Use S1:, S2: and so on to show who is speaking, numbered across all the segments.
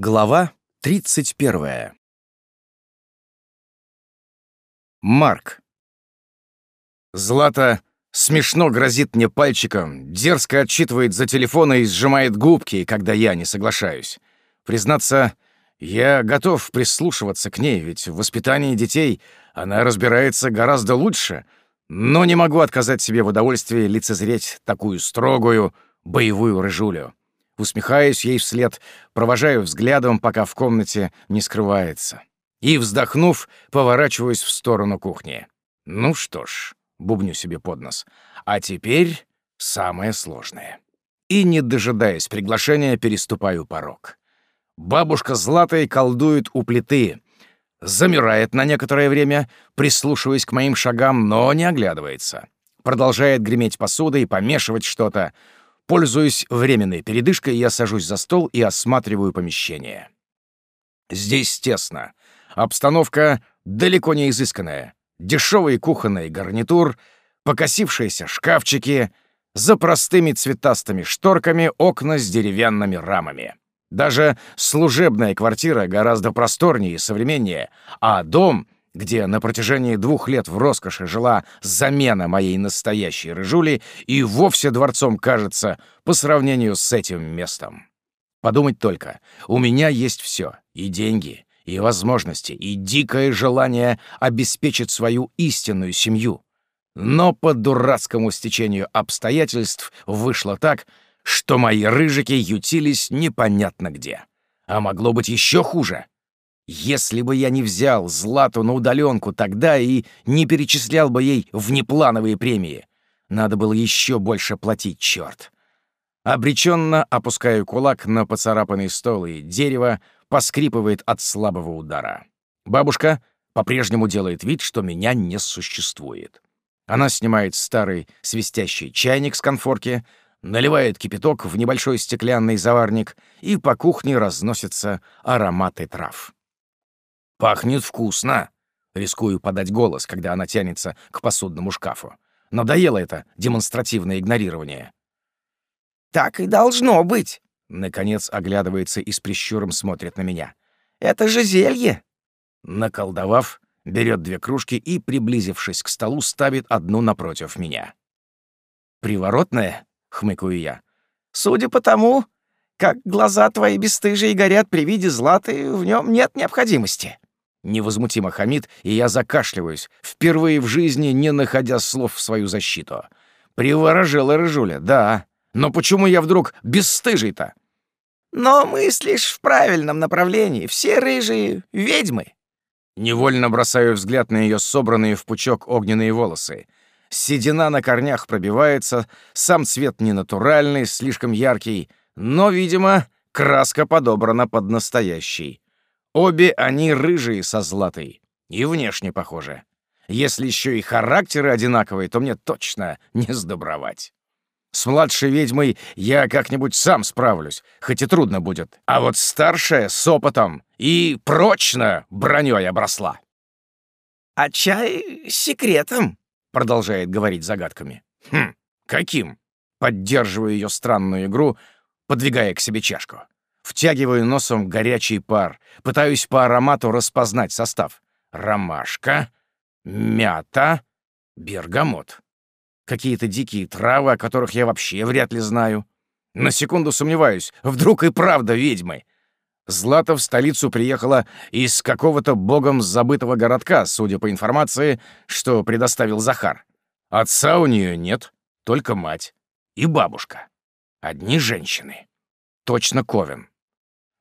S1: Глава 31. Марк. Злата смешно грозит мне пальчиком, дерзко отчитывает за телефона и сжимает губки, когда я не соглашаюсь. Признаться, я готов прислушиваться к ней, ведь в воспитании детей она разбирается гораздо лучше, но не могу отказать себе в удовольствии лицезреть такую строгую, боевую рыжулю. Усмехаюсь ей вслед, провожаю взглядом, пока в комнате не скрывается. И, вздохнув, поворачиваюсь в сторону кухни. Ну что ж, бубню себе под нос. А теперь самое сложное. И, не дожидаясь приглашения, переступаю порог. Бабушка Златой колдует у плиты. Замирает на некоторое время, прислушиваясь к моим шагам, но не оглядывается. Продолжает греметь посудой, помешивать что-то. Пользуясь временной передышкой, я сажусь за стол и осматриваю помещение. Здесь тесно. Обстановка далеко не изысканная. Дешевый кухонный гарнитур, покосившиеся шкафчики, за простыми цветастыми шторками окна с деревянными рамами. Даже служебная квартира гораздо просторнее и современнее, а дом — где на протяжении двух лет в роскоши жила замена моей настоящей рыжули, и вовсе дворцом кажется по сравнению с этим местом. Подумать только, у меня есть все — и деньги, и возможности, и дикое желание обеспечить свою истинную семью. Но по дурацкому стечению обстоятельств вышло так, что мои рыжики ютились непонятно где. А могло быть еще хуже — если бы я не взял Злату на удаленку тогда и не перечислял бы ей внеплановые премии, надо было еще больше платить, черт. Обреченно опускаю кулак на поцарапанный стол, и дерево поскрипывает от слабого удара. Бабушка по-прежнему делает вид, что меня не существует. Она снимает старый свистящий чайник с конфорки, наливает кипяток в небольшой стеклянный заварник, и по кухне разносятся ароматы трав. «Пахнет вкусно!» Рискую подать голос, когда она тянется к посудному шкафу. Надоело это демонстративное игнорирование.
S2: «Так и должно быть!»
S1: Наконец оглядывается и с прищуром смотрит на меня.
S2: «Это же зелье!»
S1: Наколдовав, берет две кружки и, приблизившись к столу, ставит одну напротив меня. «Приворотное?» — хмыкаю я.
S2: «Судя по тому, как глаза твои бесстыжие горят при виде златы, в нем нет необходимости».
S1: Невозмутимо хамит, и я закашливаюсь, впервые в жизни не находя слов в свою защиту. Приворожила рыжуля, да. Но почему я вдруг бесстыжий-то?
S2: Но мыслишь в правильном направлении. Все рыжие — ведьмы.
S1: Невольно бросаю взгляд на ее собранные в пучок огненные волосы. Седина на корнях пробивается, сам цвет ненатуральный, слишком яркий, но, видимо, краска подобрана под настоящий. Обе они рыжие со златой. И внешне похожи. Если еще и характеры одинаковые, то мне точно не сдобровать. С младшей ведьмой я как-нибудь сам справлюсь, хоть и трудно будет. А вот старшая с опытом и прочно броней обросла.
S2: «А чай секретом?»
S1: — продолжает говорить загадками. «Хм, каким?» Поддерживаю ее странную игру, подвигая к себе чашку. Втягиваю носом горячий пар, пытаюсь по аромату распознать состав. Ромашка, мята, бергамот. Какие-то дикие травы, о которых я вообще вряд ли знаю. На секунду сомневаюсь, вдруг и правда ведьмы. Злата в столицу приехала из какого-то богом забытого городка, судя по информации, что предоставил Захар. Отца у нее нет, только мать и бабушка. Одни женщины. Точно Ковен.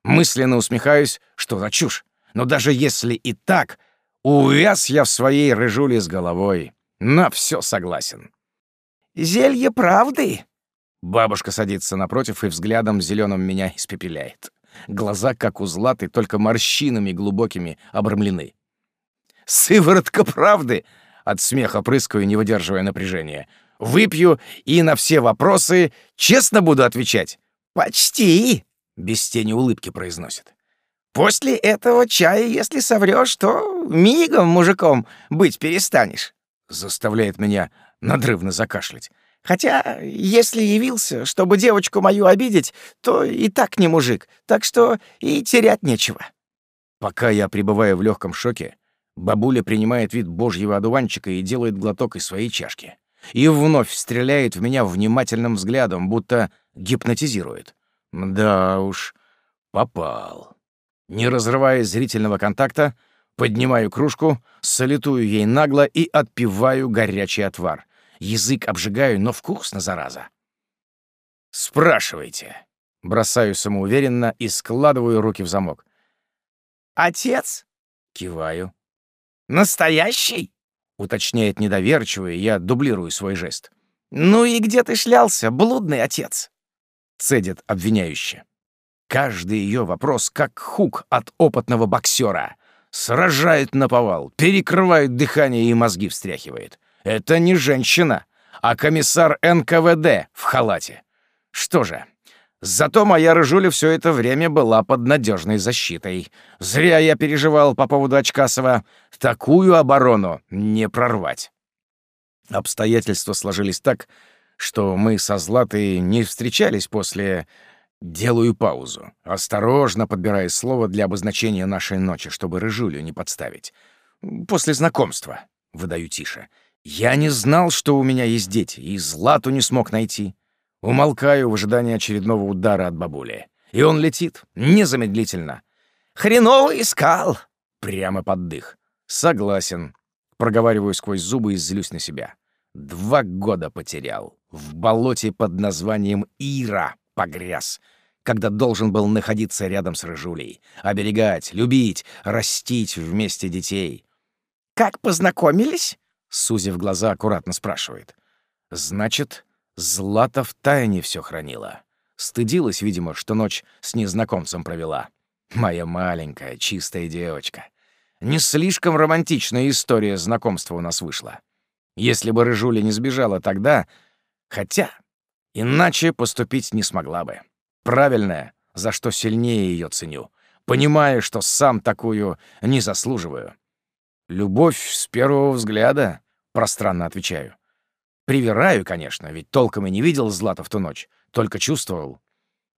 S1: Мысленно усмехаюсь, что за чушь. Но даже если и так, увяз я в своей рыжуле с головой. На все согласен.
S2: «Зелье правды?»
S1: Бабушка садится напротив и взглядом зеленым меня испепеляет. Глаза, как у златы, только морщинами глубокими обрамлены. «Сыворотка правды!» От смеха прыскаю, не выдерживая напряжения. «Выпью и на все вопросы честно буду отвечать».
S2: «Почти!»
S1: Без тени улыбки произносит.
S2: «После этого чая, если соврёшь, то мигом мужиком быть перестанешь»,
S1: заставляет меня надрывно закашлять.
S2: Хотя, если явился, чтобы девочку мою обидеть, то и так не мужик, так что и терять нечего».
S1: Пока я пребываю в легком шоке, бабуля принимает вид божьего одуванчика и делает глоток из своей чашки. И вновь стреляет в меня внимательным взглядом, будто гипнотизирует. Да уж, попал. Не разрывая зрительного контакта, поднимаю кружку, салютую ей нагло и отпиваю горячий отвар. Язык обжигаю, но вкусно, зараза. «Спрашивайте». Бросаю самоуверенно и складываю руки в замок.
S2: «Отец?»
S1: — киваю.
S2: «Настоящий?»
S1: — уточняет недоверчиво, и я дублирую свой жест.
S2: «Ну и где ты шлялся, блудный отец?»
S1: — цедит обвиняюще. Каждый ее вопрос как хук от опытного боксера. Сражает наповал, перекрывает дыхание и мозги встряхивает. Это не женщина, а комиссар НКВД в халате. Что же, зато моя рыжуля все это время была под надежной защитой. Зря я переживал по поводу Очкасова. Такую оборону не прорвать. Обстоятельства сложились так, что мы со Златой не встречались после Делаю паузу, осторожно подбирая слово для обозначения нашей ночи, чтобы рыжулю не подставить. После знакомства, выдаю тише. Я не знал, что у меня есть дети, и Злату не смог найти. Умолкаю в ожидании очередного удара от бабули. И он летит, незамедлительно.
S2: «Хреново искал!»
S1: Прямо под дых. «Согласен». Проговариваю сквозь зубы и злюсь на себя. Два года потерял. В болоте под названием Ира погряз, когда должен был находиться рядом с Рыжулей, оберегать, любить, растить вместе детей.
S2: «Как познакомились?»
S1: — сузив глаза, аккуратно спрашивает. «Значит, Злата в тайне все хранила. Стыдилась, видимо, что ночь с незнакомцем провела. Моя маленькая, чистая девочка. Не слишком романтичная история знакомства у нас вышла. Если бы Рыжуля не сбежала тогда... Хотя Иначе поступить не смогла бы. Правильная, за что сильнее ее ценю. Понимаю, что сам такую не заслуживаю. Любовь с первого взгляда, пространно отвечаю. Привираю, конечно, ведь толком и не видел Злата в ту ночь, только чувствовал.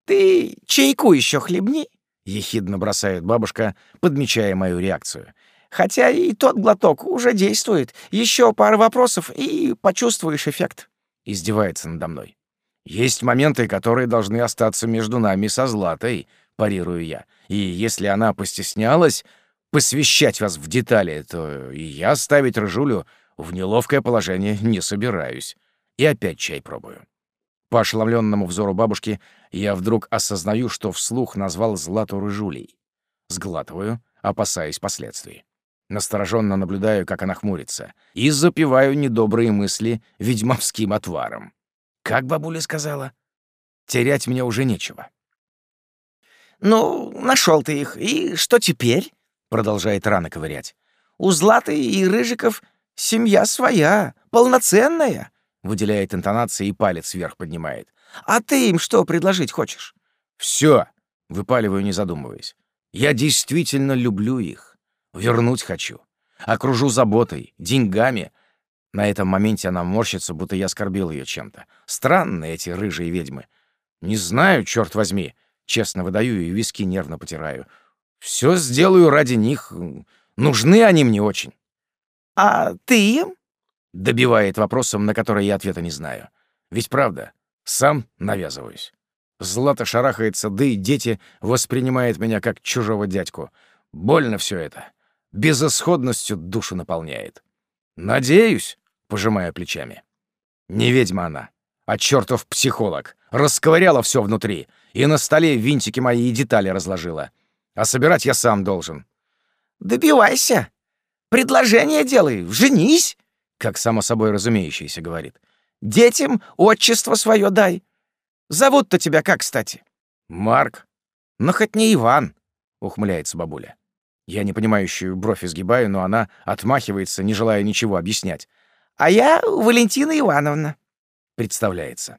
S2: «Ты чайку еще хлебни», —
S1: ехидно бросает бабушка, подмечая мою реакцию.
S2: «Хотя и тот глоток уже действует. Еще пара вопросов, и почувствуешь эффект».
S1: Издевается надо мной. Есть моменты, которые должны остаться между нами со Златой, парирую я. И если она постеснялась посвящать вас в детали, то и я ставить Рыжулю в неловкое положение не собираюсь. И опять чай пробую. По ошеломленному взору бабушки я вдруг осознаю, что вслух назвал Злату Рыжулей. Сглатываю, опасаясь последствий. Настороженно наблюдаю, как она хмурится, и запиваю недобрые мысли ведьмовским отваром. Как бабуля сказала? Терять мне уже нечего.
S2: «Ну, нашел ты их, и что теперь?» — продолжает рано ковырять. «У Златы и Рыжиков семья своя, полноценная», — выделяет интонации и палец вверх поднимает. «А ты им что предложить хочешь?»
S1: «Все», — выпаливаю, не задумываясь. «Я действительно люблю их. Вернуть хочу. Окружу заботой, деньгами, на этом моменте она морщится, будто я оскорбил ее чем-то. Странные эти рыжие ведьмы. Не знаю, черт возьми. Честно выдаю и виски нервно потираю. Все сделаю ради них. Нужны они мне очень.
S2: «А ты им?»
S1: — добивает вопросом, на который я ответа не знаю. Ведь правда, сам навязываюсь. Злата шарахается, да и дети воспринимают меня как чужого дядьку. Больно все это. Безысходностью душу наполняет. Надеюсь, пожимая плечами. Не ведьма она, а чертов психолог. Расковыряла все внутри, и на столе винтики мои и детали разложила. А собирать я сам должен.
S2: «Добивайся! Предложение делай, женись!»
S1: Как само собой разумеющееся говорит.
S2: «Детям отчество свое дай. Зовут-то тебя как, кстати?»
S1: «Марк. Но хоть не Иван», — ухмыляется бабуля. Я непонимающую бровь изгибаю, но она отмахивается, не желая ничего объяснять.
S2: А я Валентина Ивановна.
S1: Представляется.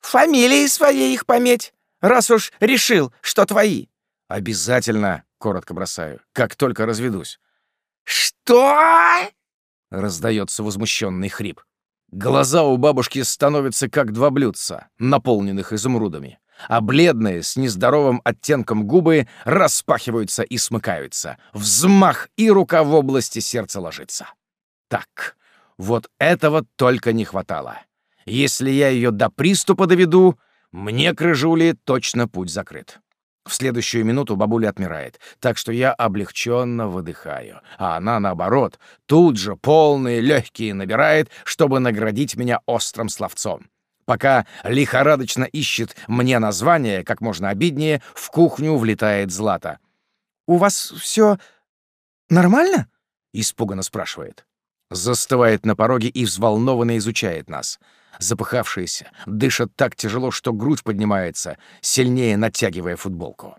S2: Фамилии своей их пометь, раз уж решил, что твои.
S1: Обязательно, коротко бросаю, как только разведусь.
S2: Что?
S1: Раздается возмущенный хрип. Глаза у бабушки становятся как два блюдца, наполненных изумрудами, а бледные с нездоровым оттенком губы распахиваются и смыкаются. Взмах и рука в области сердца ложится. Так, вот этого только не хватало. Если я ее до приступа доведу, мне к Рыжуле точно путь закрыт. В следующую минуту бабуля отмирает, так что я облегченно выдыхаю, а она, наоборот, тут же полные легкие набирает, чтобы наградить меня острым словцом. Пока лихорадочно ищет мне название, как можно обиднее, в кухню влетает Злата.
S2: «У вас все нормально?»
S1: — испуганно спрашивает. Застывает на пороге и взволнованно изучает нас — запыхавшиеся, дышат так тяжело, что грудь поднимается, сильнее натягивая футболку.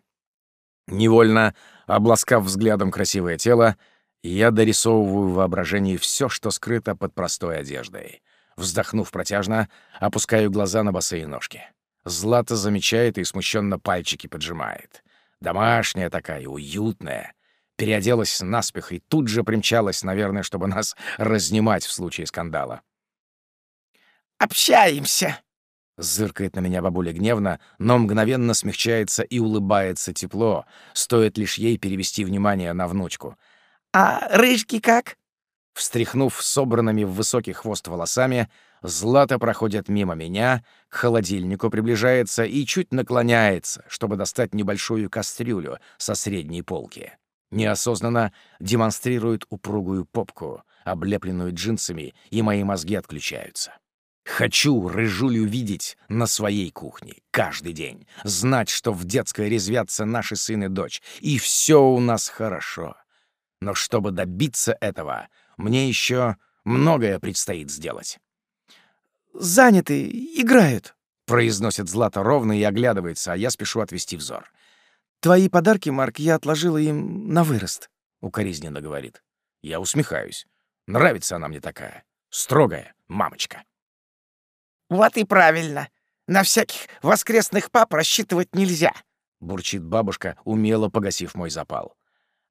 S1: Невольно, обласкав взглядом красивое тело, я дорисовываю в воображении все, что скрыто под простой одеждой. Вздохнув протяжно, опускаю глаза на босые ножки. Злата замечает и смущенно пальчики поджимает. Домашняя такая, уютная. Переоделась наспех и тут же примчалась, наверное, чтобы нас разнимать в случае скандала
S2: общаемся!»
S1: Зыркает на меня бабуля гневно, но мгновенно смягчается и улыбается тепло, стоит лишь ей перевести внимание на внучку.
S2: «А рыжки как?»
S1: Встряхнув собранными в высокий хвост волосами, Злата проходит мимо меня, к холодильнику приближается и чуть наклоняется, чтобы достать небольшую кастрюлю со средней полки. Неосознанно демонстрирует упругую попку, облепленную джинсами, и мои мозги отключаются. Хочу рыжулю видеть на своей кухне каждый день, знать, что в детской резвятся наши сын и дочь, и все у нас хорошо. Но чтобы добиться этого, мне еще многое предстоит сделать.
S2: «Заняты, играют», —
S1: произносит Злата ровно и оглядывается, а я спешу отвести взор.
S2: «Твои подарки, Марк, я отложила им на вырост», —
S1: укоризненно говорит. Я усмехаюсь. Нравится она мне такая. Строгая мамочка.
S2: «Вот и правильно. На всяких воскресных пап рассчитывать нельзя», —
S1: бурчит бабушка, умело погасив мой запал.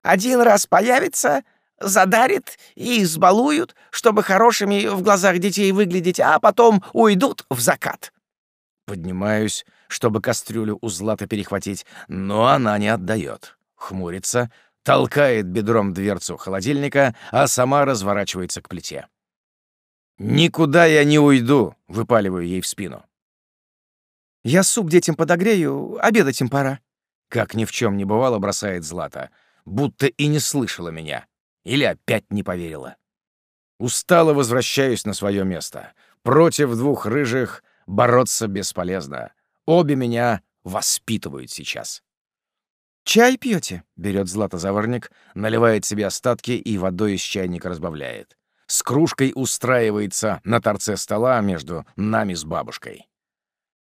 S2: «Один раз появится, задарит и избалуют, чтобы хорошими в глазах детей выглядеть, а потом уйдут в закат».
S1: Поднимаюсь, чтобы кастрюлю у Златы перехватить, но она не отдает. Хмурится, толкает бедром дверцу холодильника, а сама разворачивается к плите. «Никуда я не уйду!» — выпаливаю ей в спину.
S2: «Я суп детям подогрею, обедать им пора».
S1: Как ни в чем не бывало, бросает Злата, будто и не слышала меня. Или опять не поверила. Устало возвращаюсь на свое место. Против двух рыжих бороться бесполезно. Обе меня воспитывают сейчас.
S2: «Чай пьете?
S1: берет Злата заварник, наливает себе остатки и водой из чайника разбавляет с кружкой устраивается на торце стола между нами с бабушкой.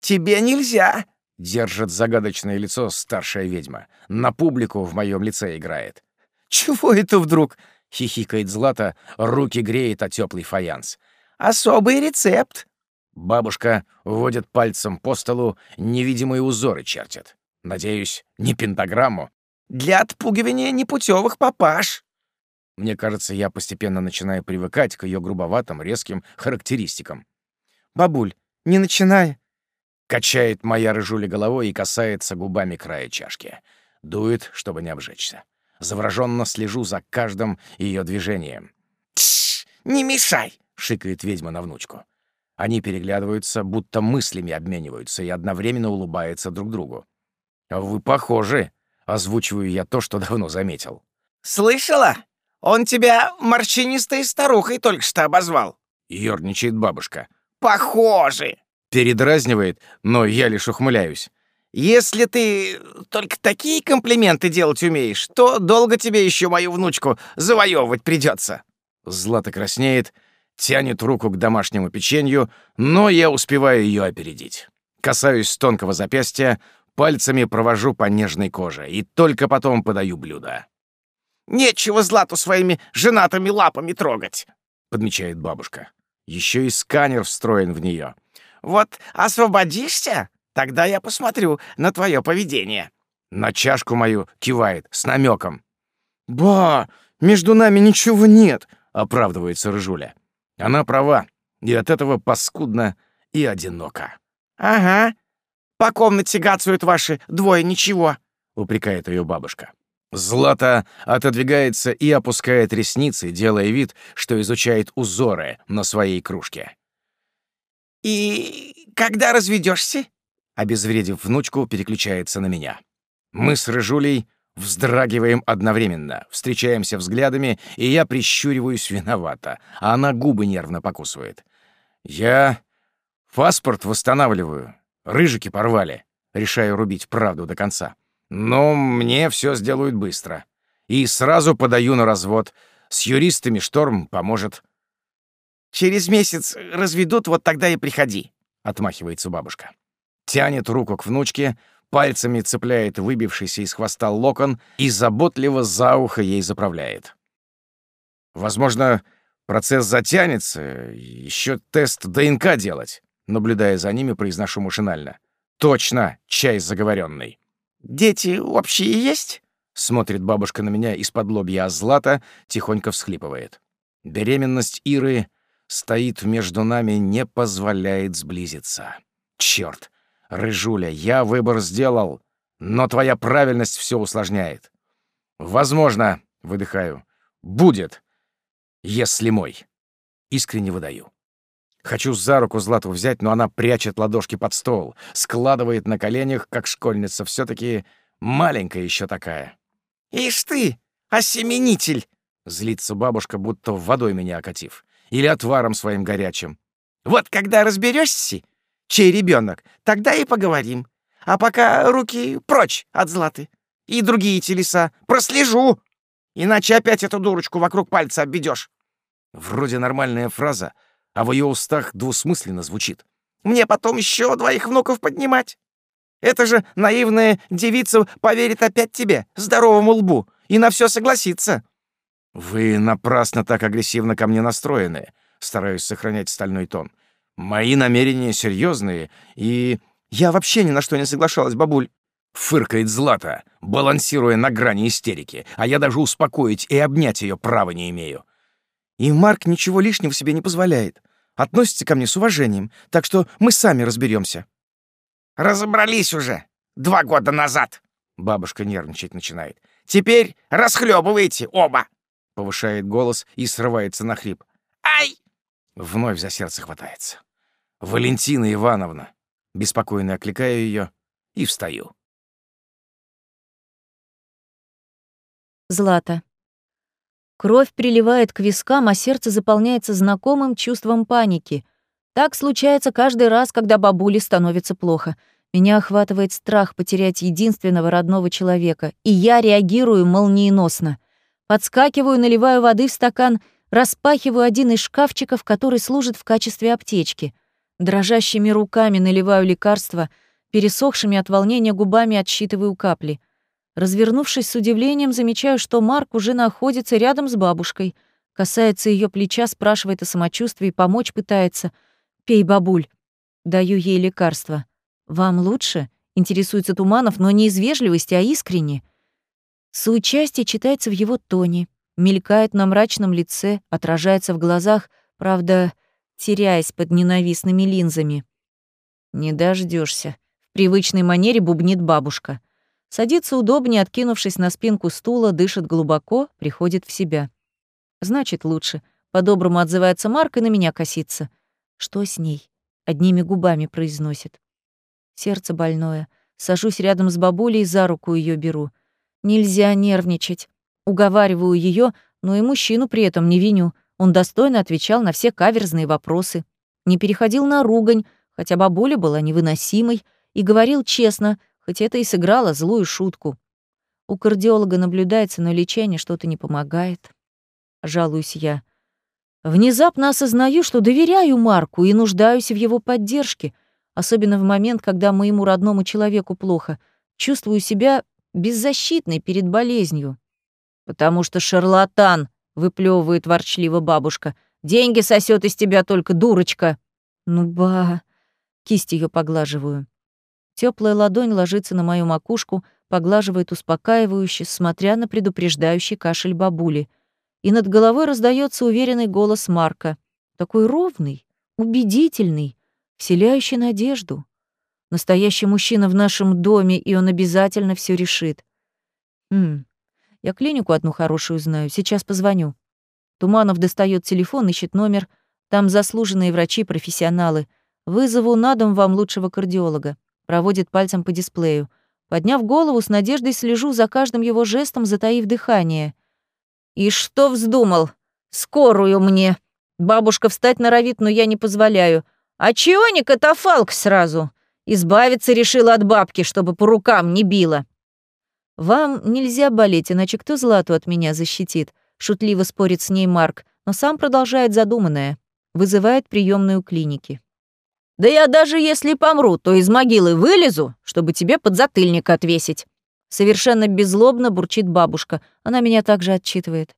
S2: «Тебе нельзя!»
S1: — держит загадочное лицо старшая ведьма. На публику в моем лице играет.
S2: «Чего это вдруг?»
S1: — хихикает Злата, руки греет о теплый фаянс.
S2: «Особый рецепт!»
S1: Бабушка вводит пальцем по столу, невидимые узоры чертит. Надеюсь, не пентаграмму.
S2: «Для отпугивания непутевых папаш!»
S1: Мне кажется, я постепенно начинаю привыкать к ее грубоватым, резким характеристикам.
S2: «Бабуль, не начинай!»
S1: Качает моя рыжуля головой и касается губами края чашки. Дует, чтобы не обжечься. Завороженно слежу за каждым ее движением.
S2: «Тш, не мешай!»
S1: — шикает ведьма на внучку. Они переглядываются, будто мыслями обмениваются и одновременно улыбаются друг другу. «Вы похожи!» — озвучиваю я то, что давно заметил.
S2: «Слышала? Он тебя морщинистой старухой только что обозвал.
S1: Ёрничает бабушка.
S2: Похоже.
S1: Передразнивает, но я лишь ухмыляюсь.
S2: Если ты только такие комплименты делать умеешь, то долго тебе еще мою внучку завоевывать придется.
S1: Злата краснеет, тянет руку к домашнему печенью, но я успеваю ее опередить. Касаюсь тонкого запястья, пальцами провожу по нежной коже и только потом подаю блюдо.
S2: Нечего Злату своими женатыми лапами трогать», —
S1: подмечает бабушка. Еще и сканер встроен в нее.
S2: «Вот освободишься, тогда я посмотрю на твое поведение».
S1: На чашку мою кивает с намеком.
S2: «Ба, между нами ничего нет», —
S1: оправдывается Рыжуля. Она права. и от этого паскудно и одиноко.
S2: «Ага, по комнате гацают ваши двое, ничего», —
S1: упрекает ее бабушка. Злата отодвигается и опускает ресницы, делая вид, что изучает узоры на своей кружке.
S2: «И когда разведешься?
S1: Обезвредив внучку, переключается на меня. Мы с Рыжулей вздрагиваем одновременно, встречаемся взглядами, и я прищуриваюсь виновато, а она губы нервно покусывает. Я паспорт восстанавливаю, рыжики порвали, решаю рубить правду до конца. Но мне все сделают быстро. И сразу подаю на развод. С юристами шторм поможет.
S2: «Через месяц разведут, вот тогда и приходи», — отмахивается бабушка.
S1: Тянет руку к внучке, пальцами цепляет выбившийся из хвоста локон и заботливо за ухо ей заправляет. Возможно, процесс затянется, еще тест ДНК делать. Наблюдая за ними, произношу машинально. Точно, чай заговоренный.
S2: «Дети вообще есть?»
S1: Смотрит бабушка на меня из-под лобья, а Злата тихонько всхлипывает. Беременность Иры стоит между нами, не позволяет сблизиться. Черт, Рыжуля, я выбор сделал, но твоя правильность все усложняет. Возможно, выдыхаю, будет, если мой. Искренне выдаю. Хочу за руку Злату взять, но она прячет ладошки под стол, складывает на коленях, как школьница, все таки маленькая еще такая.
S2: «Ишь ты, осеменитель!»
S1: — злится бабушка, будто водой меня окатив. Или отваром своим горячим.
S2: «Вот когда разберешься, чей ребенок, тогда и поговорим. А пока руки прочь от Златы. И другие телеса. Прослежу! Иначе опять эту дурочку вокруг пальца обведешь.
S1: Вроде нормальная фраза, а в ее устах двусмысленно звучит.
S2: «Мне потом еще двоих внуков поднимать. Это же наивная девица поверит опять тебе, здоровому лбу, и на все согласится».
S1: «Вы напрасно так агрессивно ко мне настроены», — стараюсь сохранять стальной тон. «Мои намерения серьезные, и...»
S2: «Я вообще ни на что не соглашалась, бабуль», —
S1: фыркает Злата, балансируя на грани истерики, а я даже успокоить и обнять ее права не имею.
S2: «И Марк ничего лишнего себе не позволяет относится ко мне с уважением, так что мы сами разберемся. «Разобрались уже. Два года назад!» Бабушка нервничать начинает. «Теперь расхлебываете оба!»
S1: Повышает голос и срывается на хрип.
S2: «Ай!»
S1: Вновь за сердце хватается. «Валентина Ивановна!» Беспокойно окликаю ее и встаю.
S3: Злата. Кровь приливает к вискам, а сердце заполняется знакомым чувством паники. Так случается каждый раз, когда бабуле становится плохо. Меня охватывает страх потерять единственного родного человека, и я реагирую молниеносно. Подскакиваю, наливаю воды в стакан, распахиваю один из шкафчиков, который служит в качестве аптечки. Дрожащими руками наливаю лекарство, пересохшими от волнения губами отсчитываю капли — Развернувшись с удивлением, замечаю, что Марк уже находится рядом с бабушкой. Касается ее плеча, спрашивает о самочувствии, помочь пытается. «Пей, бабуль». Даю ей лекарство. «Вам лучше?» — интересуется Туманов, но не из вежливости, а искренне. Соучастие читается в его тоне, мелькает на мрачном лице, отражается в глазах, правда, теряясь под ненавистными линзами. «Не дождешься. в привычной манере бубнит бабушка. Садится удобнее, откинувшись на спинку стула, дышит глубоко, приходит в себя. Значит, лучше. По-доброму отзывается Марк и на меня косится. Что с ней? Одними губами произносит. Сердце больное. Сажусь рядом с бабулей, за руку ее беру. Нельзя нервничать. Уговариваю ее, но и мужчину при этом не виню. Он достойно отвечал на все каверзные вопросы. Не переходил на ругань, хотя бабуля была невыносимой, и говорил честно, хоть это и сыграло злую шутку. У кардиолога наблюдается, но лечение что-то не помогает. Жалуюсь я. Внезапно осознаю, что доверяю Марку и нуждаюсь в его поддержке, особенно в момент, когда моему родному человеку плохо. Чувствую себя беззащитной перед болезнью. «Потому что шарлатан», — выплевывает ворчливо бабушка. «Деньги сосет из тебя только дурочка». «Ну ба...» — кисть ее поглаживаю. Теплая ладонь ложится на мою макушку, поглаживает успокаивающе, смотря на предупреждающий кашель бабули. И над головой раздается уверенный голос Марка. Такой ровный, убедительный, вселяющий надежду. Настоящий мужчина в нашем доме, и он обязательно все решит. Хм, я клинику одну хорошую знаю, сейчас позвоню. Туманов достает телефон, ищет номер. Там заслуженные врачи-профессионалы. Вызову на дом вам лучшего кардиолога. Проводит пальцем по дисплею. Подняв голову, с надеждой слежу за каждым его жестом, затаив дыхание. «И что вздумал? Скорую мне!» Бабушка встать норовит, но я не позволяю. «А чего не катафалк сразу?» Избавиться решила от бабки, чтобы по рукам не била. «Вам нельзя болеть, иначе кто Злату от меня защитит?» Шутливо спорит с ней Марк, но сам продолжает задуманное. Вызывает приемную клиники. «Да я даже если помру, то из могилы вылезу, чтобы тебе подзатыльник отвесить». Совершенно беззлобно бурчит бабушка. Она меня также отчитывает.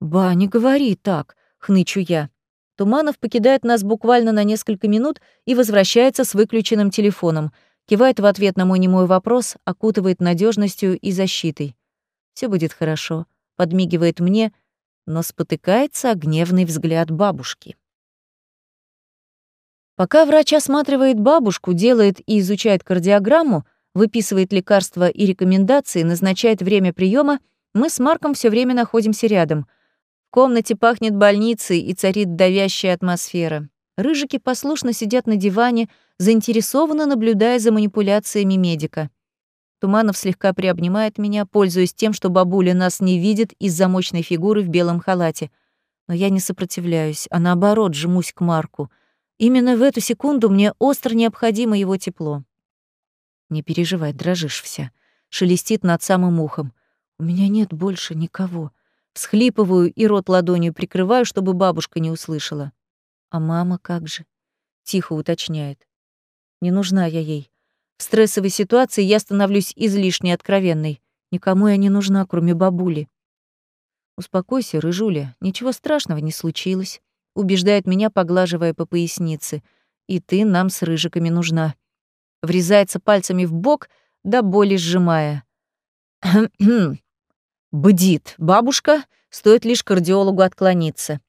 S3: «Ба, не говори так», — хнычу я. Туманов покидает нас буквально на несколько минут и возвращается с выключенным телефоном. Кивает в ответ на мой немой вопрос, окутывает надежностью и защитой. Все будет хорошо», — подмигивает мне, но спотыкается о гневный взгляд бабушки. Пока врач осматривает бабушку, делает и изучает кардиограмму, выписывает лекарства и рекомендации, назначает время приема, мы с Марком все время находимся рядом — в комнате пахнет больницей и царит давящая атмосфера. Рыжики послушно сидят на диване, заинтересованно наблюдая за манипуляциями медика. Туманов слегка приобнимает меня, пользуясь тем, что бабуля нас не видит из-за мощной фигуры в белом халате. Но я не сопротивляюсь, а наоборот жмусь к Марку. Именно в эту секунду мне остро необходимо его тепло. Не переживай, дрожишь вся. Шелестит над самым ухом. У меня нет больше никого. Схлипываю и рот ладонью прикрываю, чтобы бабушка не услышала. А мама как же? Тихо уточняет. Не нужна я ей. В стрессовой ситуации я становлюсь излишне откровенной. Никому я не нужна, кроме бабули. Успокойся, рыжуля, ничего страшного не случилось. Убеждает меня, поглаживая по пояснице. И ты нам с рыжиками нужна. Врезается пальцами в бок, до боли сжимая. Бдит бабушка, стоит лишь кардиологу отклониться.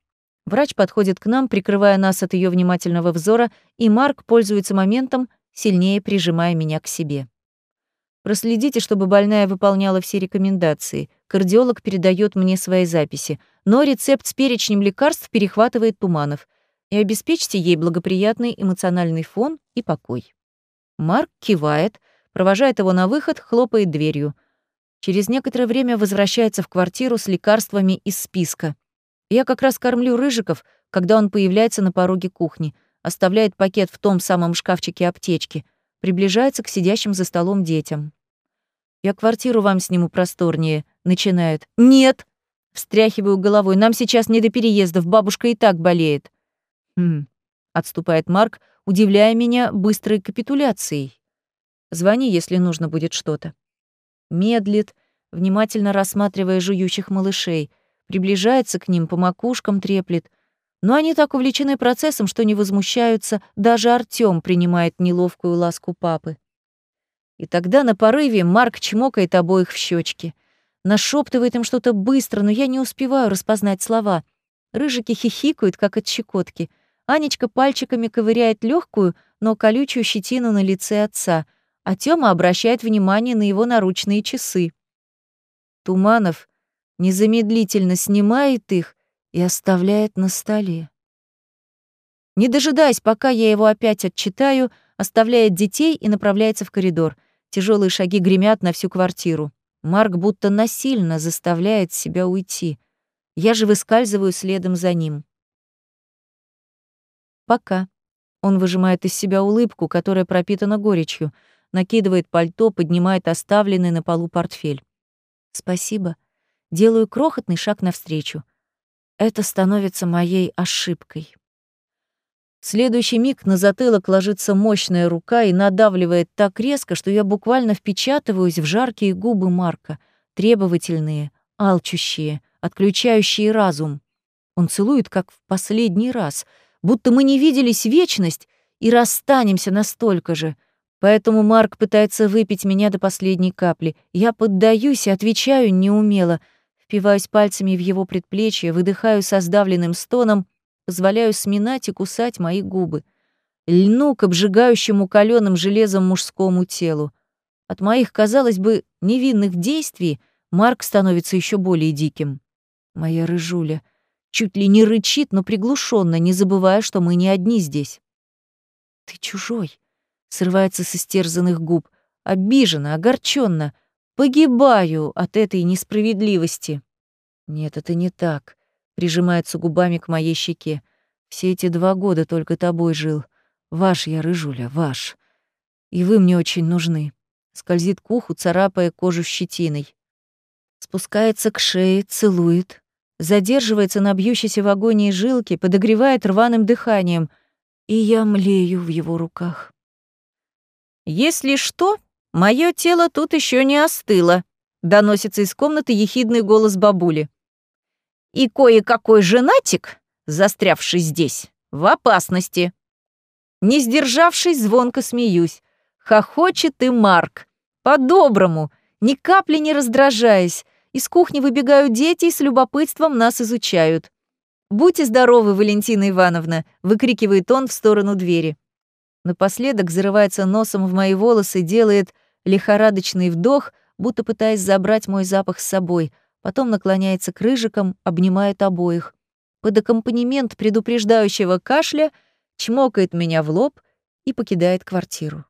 S3: Врач подходит к нам, прикрывая нас от ее внимательного взора, и Марк пользуется моментом, сильнее прижимая меня к себе. Проследите, чтобы больная выполняла все рекомендации. Кардиолог передает мне свои записи, но рецепт с перечнем лекарств перехватывает Туманов. И обеспечьте ей благоприятный эмоциональный фон и покой. Марк кивает, провожает его на выход, хлопает дверью — Через некоторое время возвращается в квартиру с лекарствами из списка. Я как раз кормлю рыжиков, когда он появляется на пороге кухни, оставляет пакет в том самом шкафчике аптечки, приближается к сидящим за столом детям. «Я квартиру вам сниму просторнее», — начинает. «Нет!» — встряхиваю головой. «Нам сейчас не до переездов, бабушка и так болеет». «Хм», — отступает Марк, удивляя меня быстрой капитуляцией. «Звони, если нужно будет что-то» медлит, внимательно рассматривая жующих малышей, приближается к ним, по макушкам треплет. Но они так увлечены процессом, что не возмущаются, даже Артём принимает неловкую ласку папы. И тогда на порыве Марк чмокает обоих в щечки. Нашептывает им что-то быстро, но я не успеваю распознать слова. Рыжики хихикают, как от щекотки. Анечка пальчиками ковыряет легкую, но колючую щетину на лице отца — а Тёма обращает внимание на его наручные часы. Туманов незамедлительно снимает их и оставляет на столе. Не дожидаясь, пока я его опять отчитаю, оставляет детей и направляется в коридор. Тяжелые шаги гремят на всю квартиру. Марк будто насильно заставляет себя уйти. Я же выскальзываю следом за ним. Пока. Он выжимает из себя улыбку, которая пропитана горечью накидывает пальто, поднимает оставленный на полу портфель. «Спасибо. Делаю крохотный шаг навстречу. Это становится моей ошибкой». В следующий миг на затылок ложится мощная рука и надавливает так резко, что я буквально впечатываюсь в жаркие губы Марка, требовательные, алчущие, отключающие разум. Он целует, как в последний раз, будто мы не виделись вечность и расстанемся настолько же — Поэтому Марк пытается выпить меня до последней капли. Я поддаюсь и отвечаю неумело. Впиваюсь пальцами в его предплечье, выдыхаю со сдавленным стоном, позволяю сминать и кусать мои губы. Льну к обжигающему каленым железом мужскому телу. От моих, казалось бы, невинных действий Марк становится еще более диким. Моя рыжуля чуть ли не рычит, но приглушенно, не забывая, что мы не одни здесь. «Ты чужой», — срывается со стерзанных губ, обиженно, огорченно. Погибаю от этой несправедливости. Нет, это не так. Прижимается губами к моей щеке. Все эти два года только тобой жил. Ваш я, рыжуля, ваш. И вы мне очень нужны. Скользит к уху, царапая кожу щетиной. Спускается к шее, целует. Задерживается на бьющейся в агонии жилке, подогревает рваным дыханием. И я млею в его руках. Если что, мое тело тут еще не остыло, доносится из комнаты ехидный голос бабули. И кое-какой женатик, застрявший здесь, в опасности. Не сдержавшись, звонко смеюсь. Хохочет и Марк. По-доброму, ни капли не раздражаясь. Из кухни выбегают дети и с любопытством нас изучают. «Будьте здоровы, Валентина Ивановна!» — выкрикивает он в сторону двери. Напоследок зарывается носом в мои волосы, делает лихорадочный вдох, будто пытаясь забрать мой запах с собой, потом наклоняется к рыжикам, обнимает обоих. Под аккомпанемент предупреждающего кашля чмокает меня в лоб и покидает квартиру.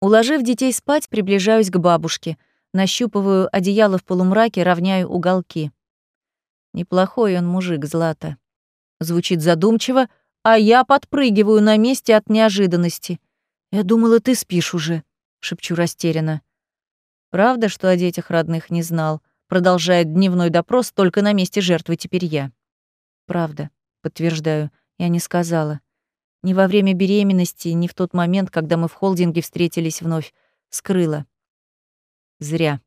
S3: Уложив детей спать, приближаюсь к бабушке, нащупываю одеяло в полумраке, равняю уголки. Неплохой он мужик, Злата. Звучит задумчиво, а я подпрыгиваю на месте от неожиданности. «Я думала, ты спишь уже», — шепчу растерянно. «Правда, что о детях родных не знал?» Продолжает дневной допрос, только на месте жертвы теперь я. «Правда», — подтверждаю, я не сказала. Ни во время беременности, ни в тот момент, когда мы в холдинге встретились вновь. Скрыла. Зря.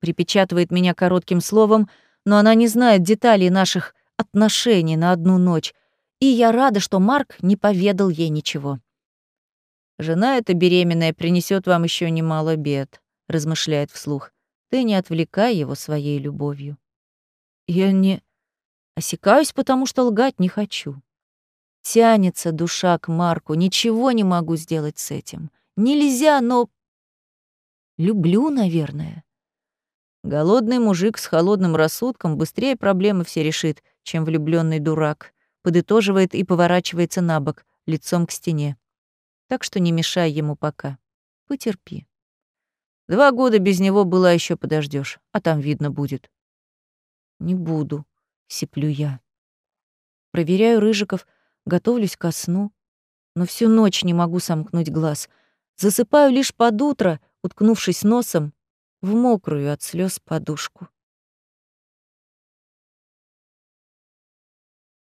S3: Припечатывает меня коротким словом, но она не знает деталей наших отношений на одну ночь, и я рада, что Марк не поведал ей ничего. «Жена эта беременная принесет вам еще немало бед», — размышляет вслух. «Ты не отвлекай его своей любовью». Я не... Осекаюсь, потому что лгать не хочу. Тянется душа к Марку, ничего не могу сделать с этим. Нельзя, но... Люблю, наверное. Голодный мужик с холодным рассудком быстрее проблемы все решит, чем влюбленный дурак подытоживает и поворачивается на бок, лицом к стене. Так что не мешай ему пока. Потерпи. Два года без него было еще подождешь, а там видно будет. Не буду, сиплю я. Проверяю рыжиков, готовлюсь ко сну, но всю ночь не могу сомкнуть глаз. Засыпаю лишь под утро, уткнувшись носом в мокрую от слез подушку.